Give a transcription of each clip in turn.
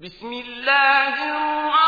بسم الله الرحمن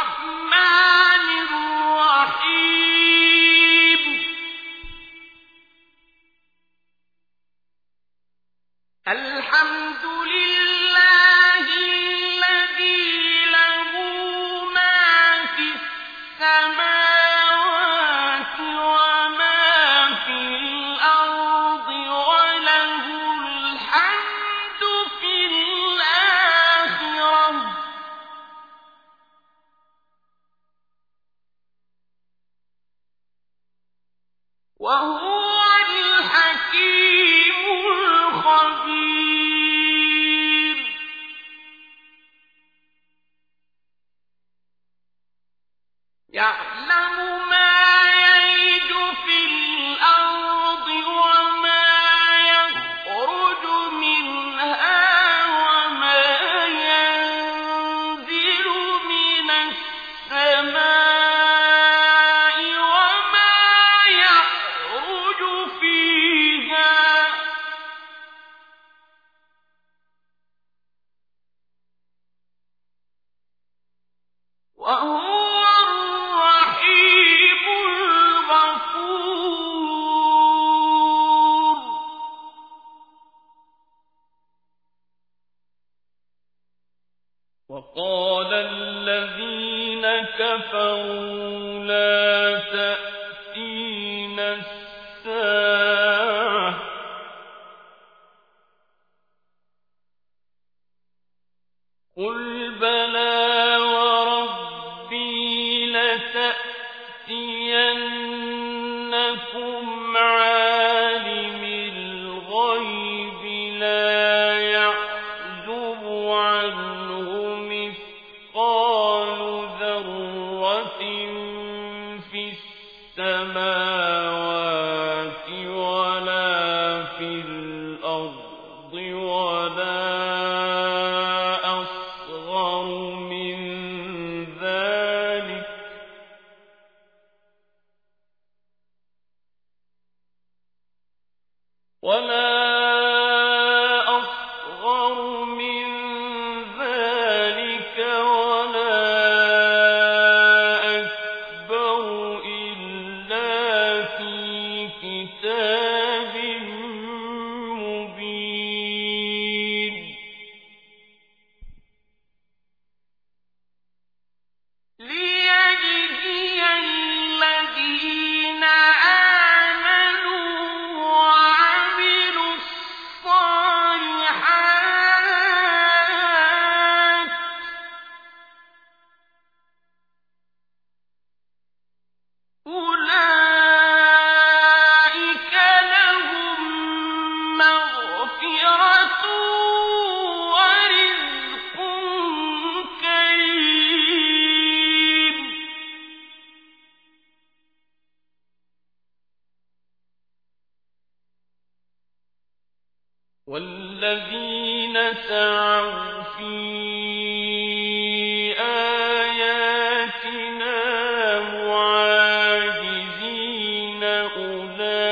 عذاب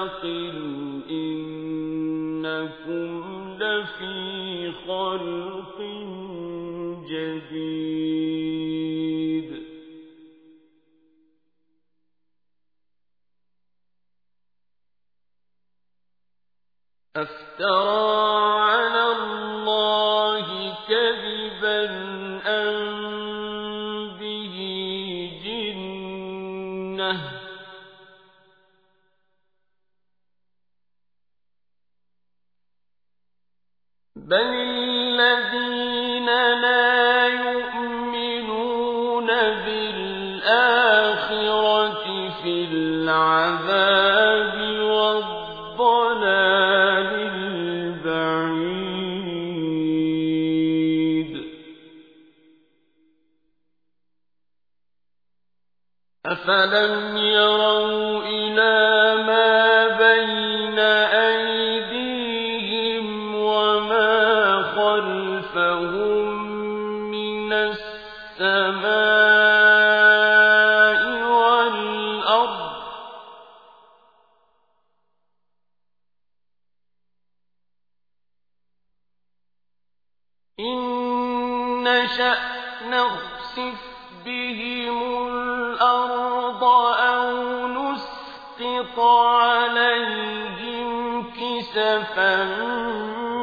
مستقل إنكم لفي خلق جديد. أفترى أفلم يروا إلى ما بين أيديهم وما خلفهم من السماء والأرض إن شَأْنَ نخسف به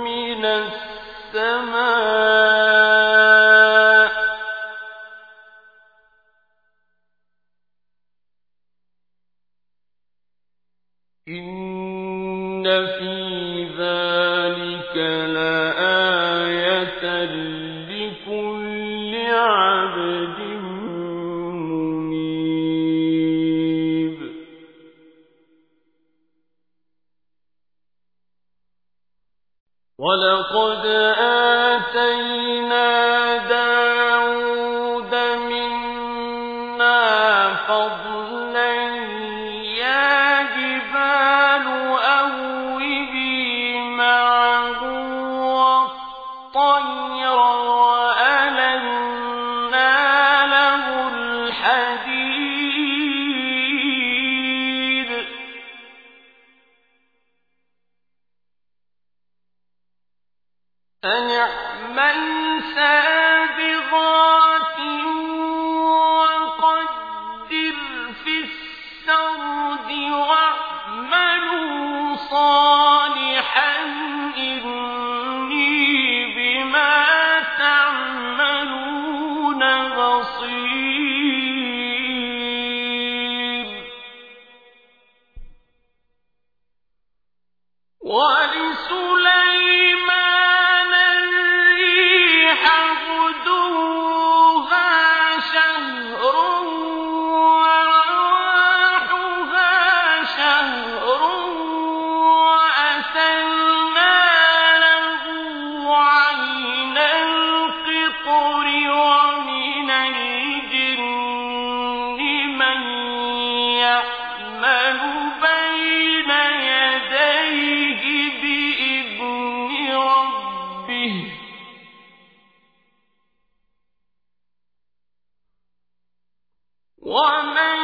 من السماء. لقد ومن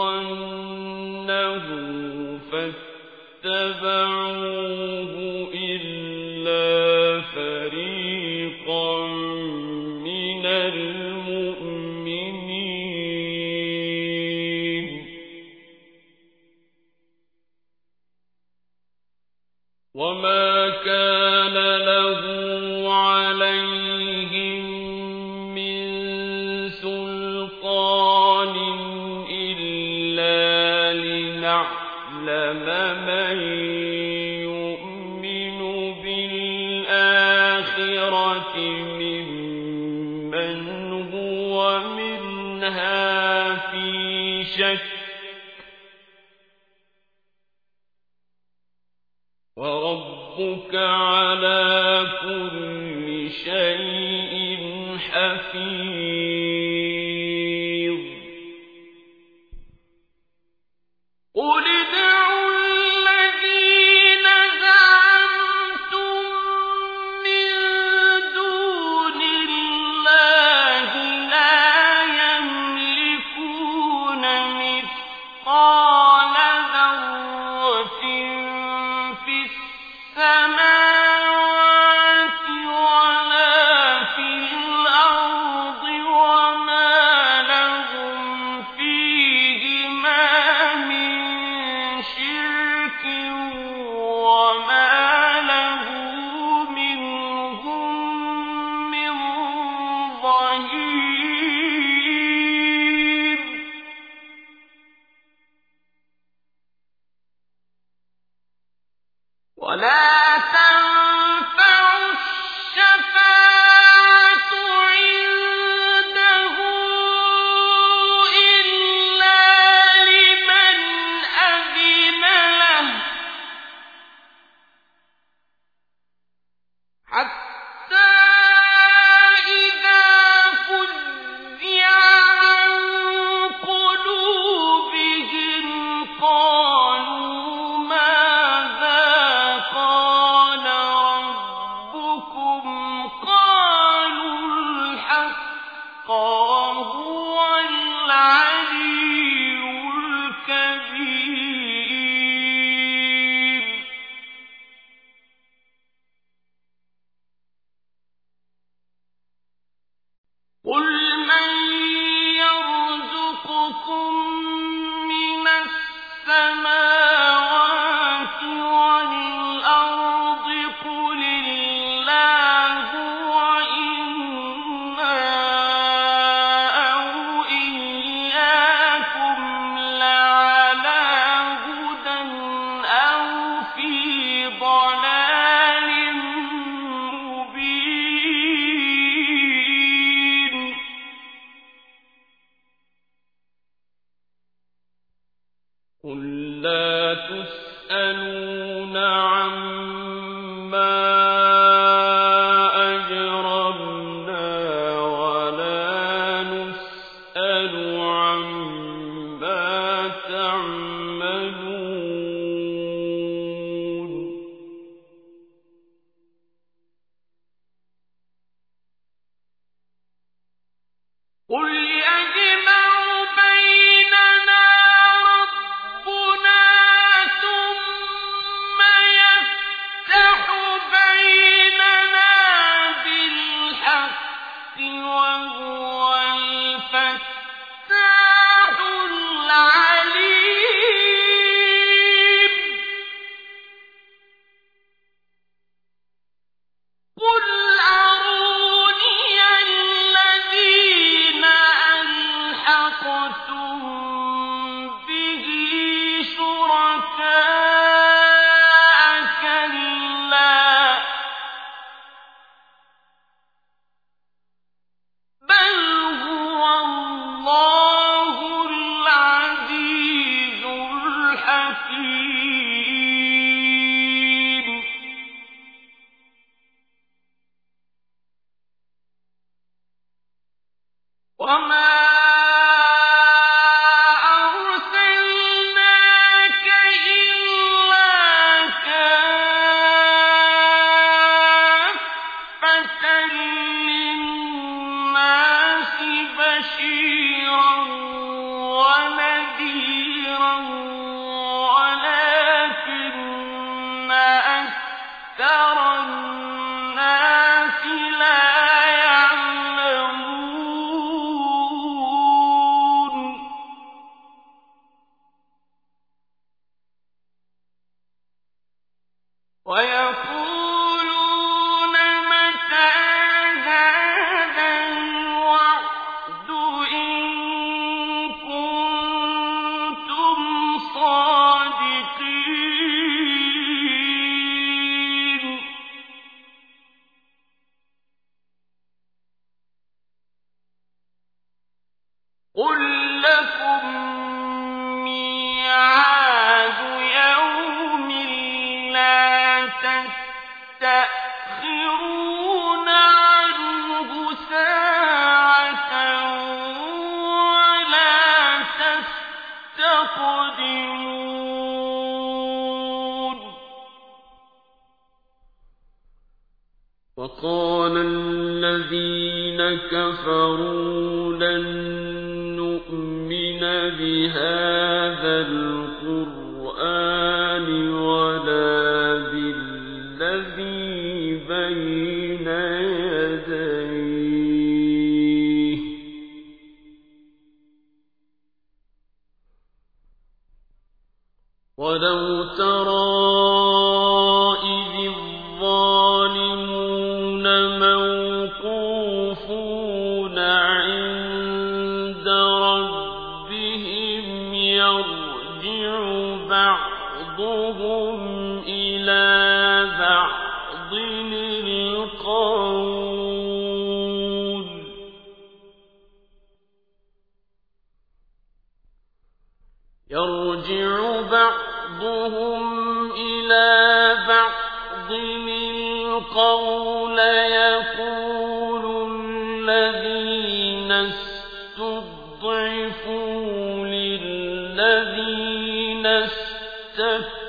ظنه فاتبعوه قالوا الحق وهو تقدمون. وقال الذين كفروا لن نؤمن بهذا للذين استكبروا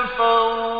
كفروا